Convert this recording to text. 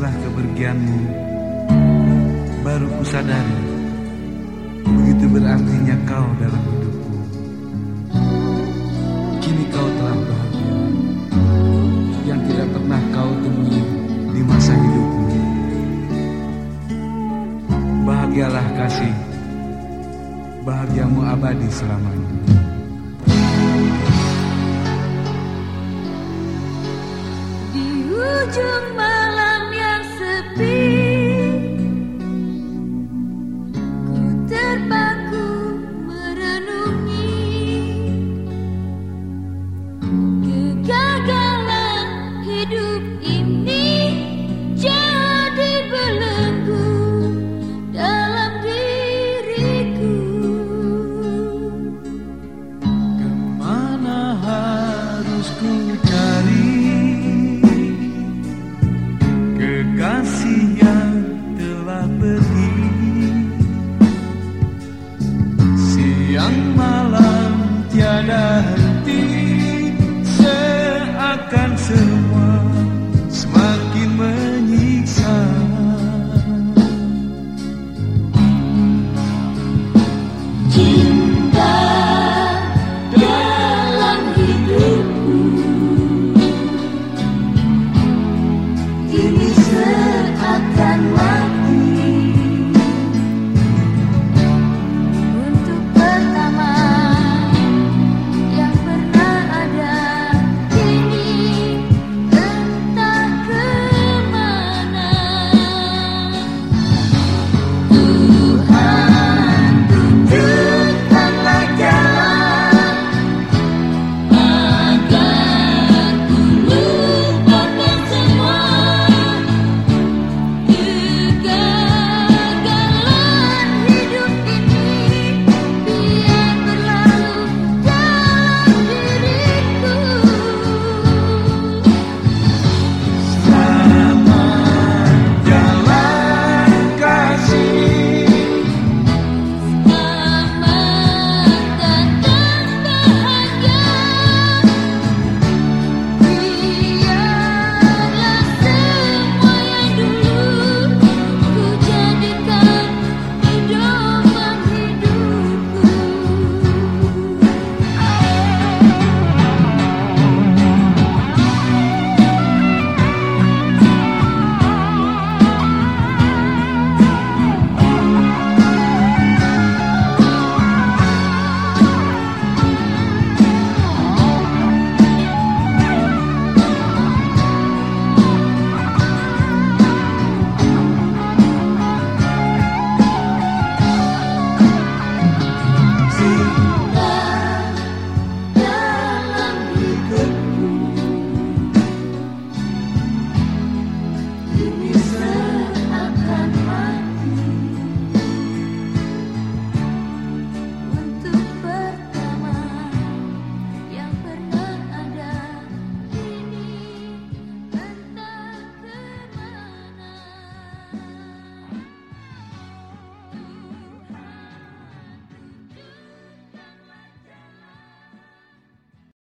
kepergianmu. Baru ku sadari Begitu berartinya kau dalam hidupku. Kini kau telah bahagia Yang tidak pernah kau temui di masa hidupmu Bahagialah kasih Bahagiamu abadi selamanya. Di ujung malam night.